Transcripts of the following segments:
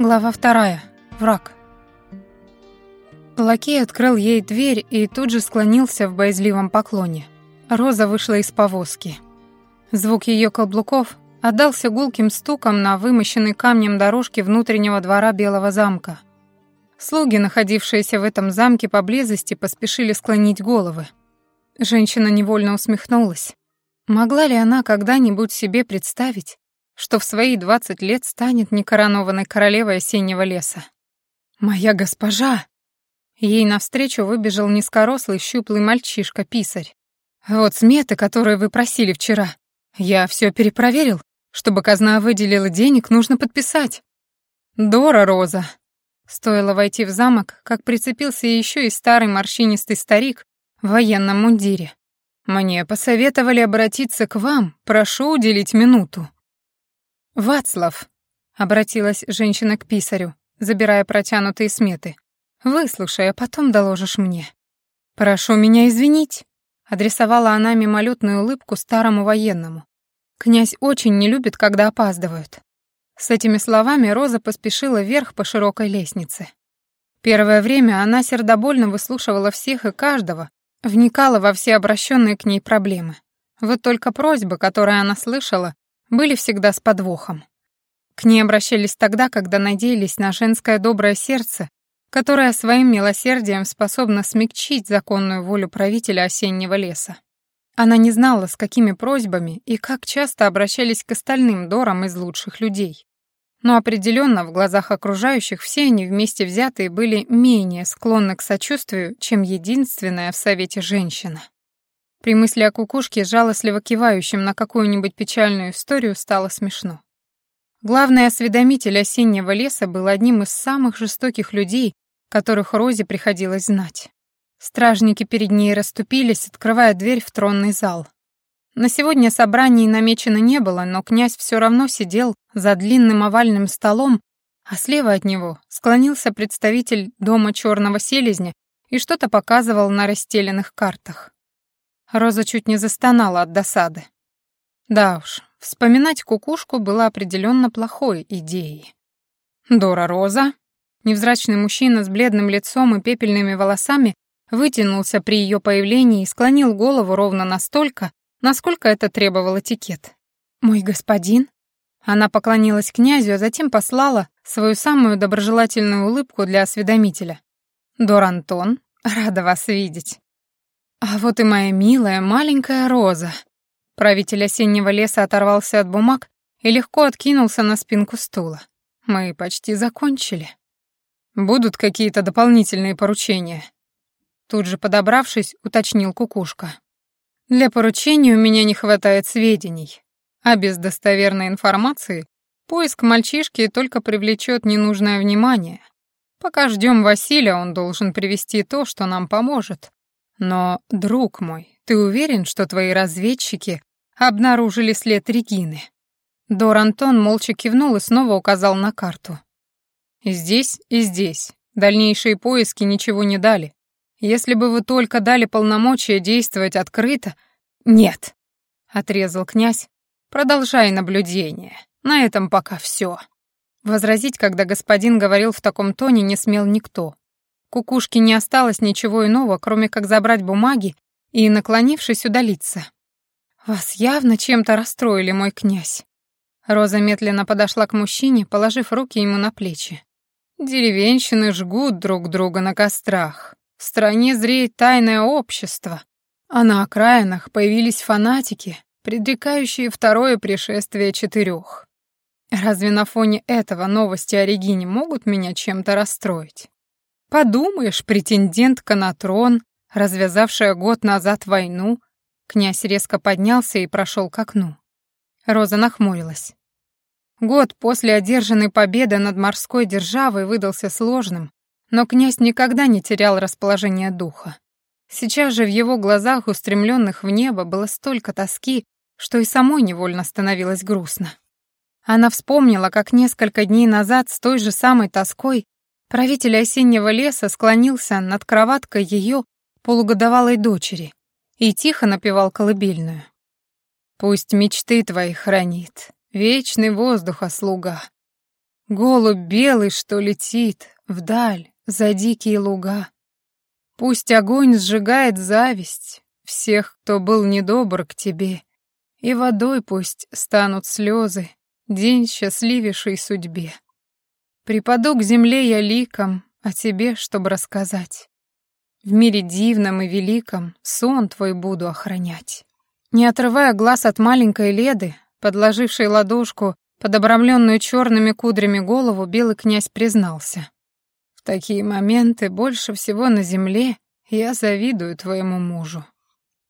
Глава вторая. Враг. Лакей открыл ей дверь и тут же склонился в боязливом поклоне. Роза вышла из повозки. Звук ее каблуков отдался гулким стуком на вымощенной камнем дорожке внутреннего двора Белого замка. Слуги, находившиеся в этом замке поблизости, поспешили склонить головы. Женщина невольно усмехнулась. Могла ли она когда-нибудь себе представить, что в свои двадцать лет станет некоронованной королевой осеннего леса? «Моя госпожа!» Ей навстречу выбежал низкорослый щуплый мальчишка-писарь. «Вот сметы, которые вы просили вчера. Я все перепроверил. Чтобы казна выделила денег, нужно подписать». «Дора, Роза!» Стоило войти в замок, как прицепился еще и старый морщинистый старик в военном мундире. «Мне посоветовали обратиться к вам. Прошу уделить минуту». «Вацлав», — обратилась женщина к писарю, забирая протянутые сметы, — «выслушай, а потом доложишь мне». «Прошу меня извинить», — адресовала она мимолетную улыбку старому военному. «Князь очень не любит, когда опаздывают». С этими словами Роза поспешила вверх по широкой лестнице. Первое время она сердобольно выслушивала всех и каждого, вникала во все обращенные к ней проблемы. Вот только просьбы, которые она слышала, были всегда с подвохом. К ней обращались тогда, когда надеялись на женское доброе сердце, которое своим милосердием способно смягчить законную волю правителя осеннего леса. Она не знала, с какими просьбами и как часто обращались к остальным дорам из лучших людей. Но определенно в глазах окружающих все они вместе взятые были менее склонны к сочувствию, чем единственная в совете женщина. При мысли о кукушке, жалостливо кивающем на какую-нибудь печальную историю, стало смешно. Главный осведомитель осеннего леса был одним из самых жестоких людей, которых Розе приходилось знать. Стражники перед ней расступились, открывая дверь в тронный зал. На сегодня собраний намечено не было, но князь все равно сидел за длинным овальным столом, а слева от него склонился представитель дома черного селезня и что-то показывал на расстеленных картах. Роза чуть не застонала от досады. Да уж, вспоминать кукушку было определенно плохой идеей. Дора Роза, невзрачный мужчина с бледным лицом и пепельными волосами, вытянулся при ее появлении и склонил голову ровно настолько, насколько это требовал этикет. «Мой господин?» Она поклонилась князю, а затем послала свою самую доброжелательную улыбку для осведомителя. «Дор Антон, рада вас видеть». «А вот и моя милая маленькая Роза». Правитель осеннего леса оторвался от бумаг и легко откинулся на спинку стула. «Мы почти закончили. Будут какие-то дополнительные поручения?» Тут же подобравшись, уточнил Кукушка. «Для поручений у меня не хватает сведений, а без достоверной информации поиск мальчишки только привлечет ненужное внимание. Пока ждем Василия, он должен привести то, что нам поможет. Но, друг мой, ты уверен, что твои разведчики обнаружили след Регины? Дор Антон молча кивнул и снова указал на карту. Здесь, и здесь. Дальнейшие поиски ничего не дали. Если бы вы только дали полномочия действовать открыто... Нет, отрезал князь. Продолжай наблюдение. На этом пока все. Возразить, когда господин говорил в таком тоне, не смел никто. Кукушке не осталось ничего иного, кроме как забрать бумаги и, наклонившись, удалиться. «Вас явно чем-то расстроили, мой князь». Роза медленно подошла к мужчине, положив руки ему на плечи. «Деревенщины жгут друг друга на кострах. В стране зреет тайное общество, а на окраинах появились фанатики, предрекающие второе пришествие четырех. Разве на фоне этого новости о Регине могут меня чем-то расстроить? Подумаешь, претендентка на трон, развязавшая год назад войну. Князь резко поднялся и прошел к окну. Роза нахмурилась. Год после одержанной победы над морской державой выдался сложным, но князь никогда не терял расположение духа. Сейчас же в его глазах, устремленных в небо, было столько тоски, что и самой невольно становилось грустно. Она вспомнила, как несколько дней назад с той же самой тоской Правитель осеннего леса склонился над кроваткой ее полугодовалой дочери и тихо напевал колыбельную. «Пусть мечты твои хранит, вечный воздуха слуга». Голубь белый, что летит вдаль, за дикие луга. Пусть огонь сжигает зависть всех, кто был недобр к тебе, и водой пусть станут слезы, день счастливейшей судьбе. Припаду к земле я ликом о тебе, чтобы рассказать. В мире дивном и великом сон твой буду охранять. Не отрывая глаз от маленькой Леды, подложившей ладошку под обрамленную черными кудрями голову, белый князь признался. «В такие моменты больше всего на земле я завидую твоему мужу.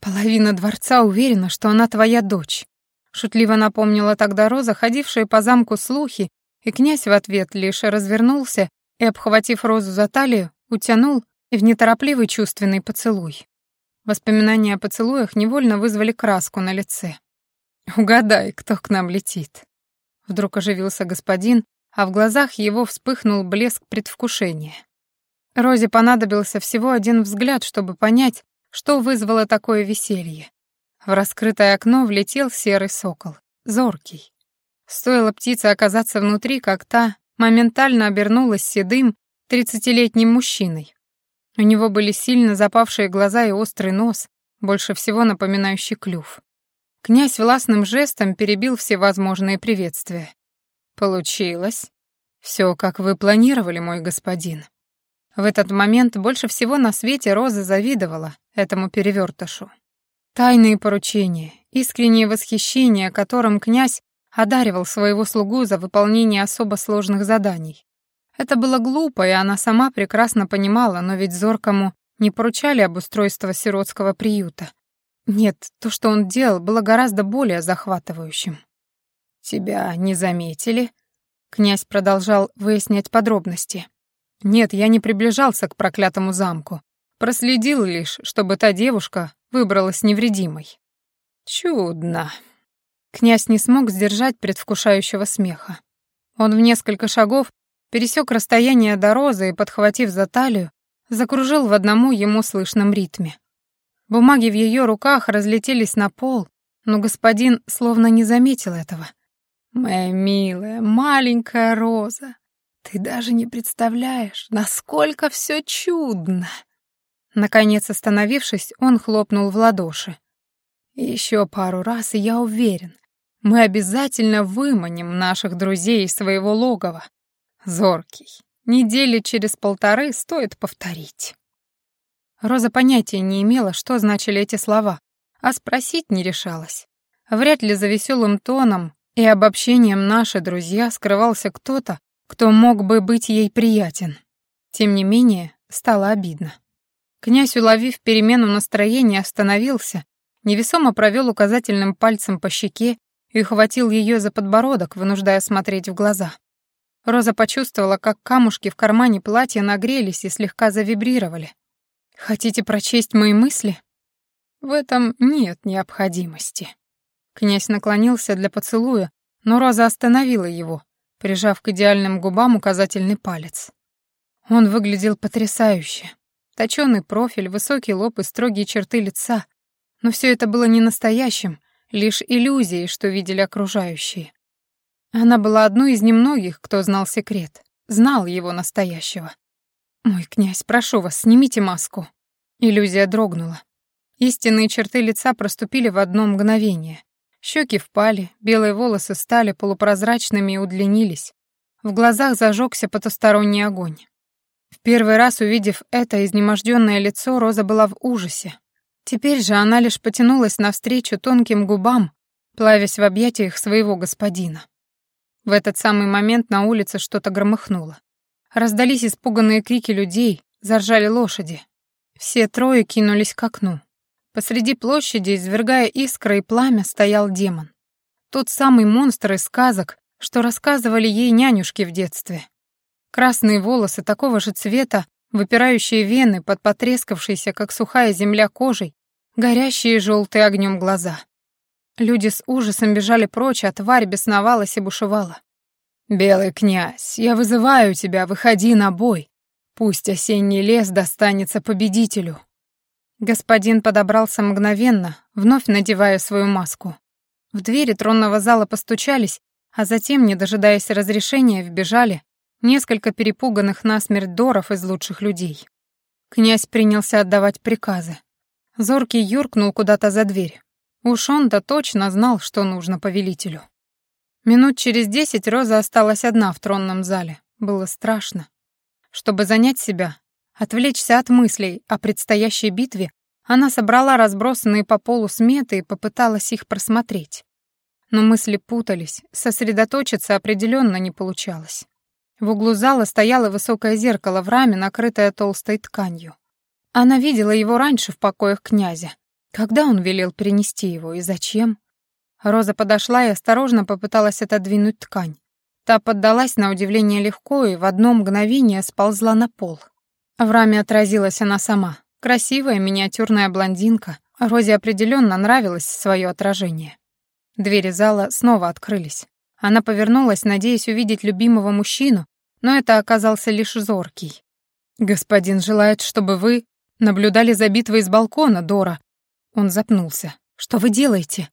Половина дворца уверена, что она твоя дочь», — шутливо напомнила тогда Роза, ходившая по замку слухи, и князь в ответ лишь развернулся и, обхватив Розу за талию, утянул в неторопливый чувственный поцелуй. Воспоминания о поцелуях невольно вызвали краску на лице. «Угадай, кто к нам летит». Вдруг оживился господин, а в глазах его вспыхнул блеск предвкушения. Розе понадобился всего один взгляд, чтобы понять, что вызвало такое веселье. В раскрытое окно влетел серый сокол, зоркий. Стоило птице оказаться внутри, как та моментально обернулась седым, тридцатилетним мужчиной. У него были сильно запавшие глаза и острый нос, больше всего напоминающий клюв. Князь властным жестом перебил все возможные приветствия. «Получилось. Все, как вы планировали, мой господин». В этот момент больше всего на свете Роза завидовала этому перевертышу. Тайные поручения, искреннее восхищение, которым князь одаривал своего слугу за выполнение особо сложных заданий. Это было глупо, и она сама прекрасно понимала, но ведь Зоркому не поручали обустройство сиротского приюта. Нет, то, что он делал, было гораздо более захватывающим. «Тебя не заметили?» Князь продолжал выяснять подробности. «Нет, я не приближался к проклятому замку. Проследил лишь, чтобы та девушка выбралась невредимой». «Чудно». Князь не смог сдержать предвкушающего смеха. Он в несколько шагов пересек расстояние до розы и, подхватив за талию, закружил в одному ему слышном ритме. Бумаги в ее руках разлетелись на пол, но господин словно не заметил этого. «Моя милая, маленькая Роза, ты даже не представляешь, насколько все чудно!» Наконец остановившись, он хлопнул в ладоши. «Еще пару раз, и я уверен, мы обязательно выманим наших друзей из своего логова. Зоркий, недели через полторы стоит повторить». Роза понятия не имела, что значили эти слова, а спросить не решалась. Вряд ли за веселым тоном и обобщением «наши друзья» скрывался кто-то, кто мог бы быть ей приятен. Тем не менее, стало обидно. Князь, уловив перемену настроения, остановился, невесомо провел указательным пальцем по щеке и хватил ее за подбородок, вынуждая смотреть в глаза. Роза почувствовала, как камушки в кармане платья нагрелись и слегка завибрировали. Хотите прочесть мои мысли? В этом нет необходимости. Князь наклонился для поцелуя, но Роза остановила его, прижав к идеальным губам указательный палец. Он выглядел потрясающе. Точёный профиль, высокий лоб и строгие черты лица. Но все это было не настоящим, лишь иллюзией, что видели окружающие. Она была одной из немногих, кто знал секрет, знал его настоящего. «Мой князь, прошу вас, снимите маску». Иллюзия дрогнула. Истинные черты лица проступили в одно мгновение. Щеки впали, белые волосы стали полупрозрачными и удлинились. В глазах зажегся потусторонний огонь. В первый раз увидев это изнеможденное лицо, Роза была в ужасе. Теперь же она лишь потянулась навстречу тонким губам, плавясь в объятиях своего господина. В этот самый момент на улице что-то громыхнуло. Раздались испуганные крики людей, заржали лошади. Все трое кинулись к окну. Посреди площади, извергая искры и пламя, стоял демон. Тот самый монстр из сказок, что рассказывали ей нянюшки в детстве. Красные волосы такого же цвета, выпирающие вены под потрескавшейся, как сухая земля, кожей, горящие желтые огнем глаза. Люди с ужасом бежали прочь, а тварь бесновалась и бушевала. «Белый князь, я вызываю тебя, выходи на бой. Пусть осенний лес достанется победителю». Господин подобрался мгновенно, вновь надевая свою маску. В двери тронного зала постучались, а затем, не дожидаясь разрешения, вбежали несколько перепуганных насмерть доров из лучших людей. Князь принялся отдавать приказы. Зоркий юркнул куда-то за дверь. Уж он-то точно знал, что нужно повелителю. Минут через десять Роза осталась одна в тронном зале. Было страшно. Чтобы занять себя, отвлечься от мыслей о предстоящей битве, она собрала разбросанные по полу сметы и попыталась их просмотреть. Но мысли путались, сосредоточиться определенно не получалось. В углу зала стояло высокое зеркало в раме, накрытое толстой тканью. Она видела его раньше в покоях князя. Когда он велел перенести его и зачем? Роза подошла и осторожно попыталась отодвинуть ткань. Та поддалась на удивление легко и в одно мгновение сползла на пол. В раме отразилась она сама. Красивая миниатюрная блондинка. Розе определенно нравилось свое отражение. Двери зала снова открылись. Она повернулась, надеясь увидеть любимого мужчину, но это оказался лишь зоркий. «Господин желает, чтобы вы наблюдали за битвой с балкона, Дора». Он запнулся. «Что вы делаете?»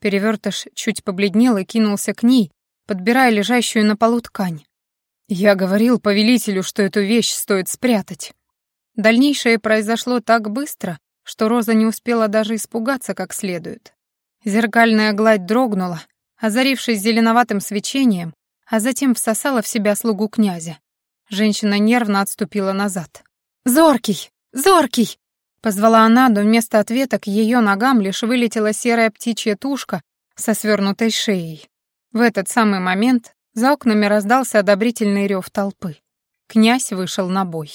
Перевертыш чуть побледнел и кинулся к ней, подбирая лежащую на полу ткань. «Я говорил повелителю, что эту вещь стоит спрятать». Дальнейшее произошло так быстро, что Роза не успела даже испугаться как следует. Зеркальная гладь дрогнула, озарившись зеленоватым свечением, а затем всосала в себя слугу князя. Женщина нервно отступила назад. «Зоркий! Зоркий!» Позвала она, но вместо ответа к ее ногам лишь вылетела серая птичья тушка со свернутой шеей. В этот самый момент за окнами раздался одобрительный рев толпы. Князь вышел на бой.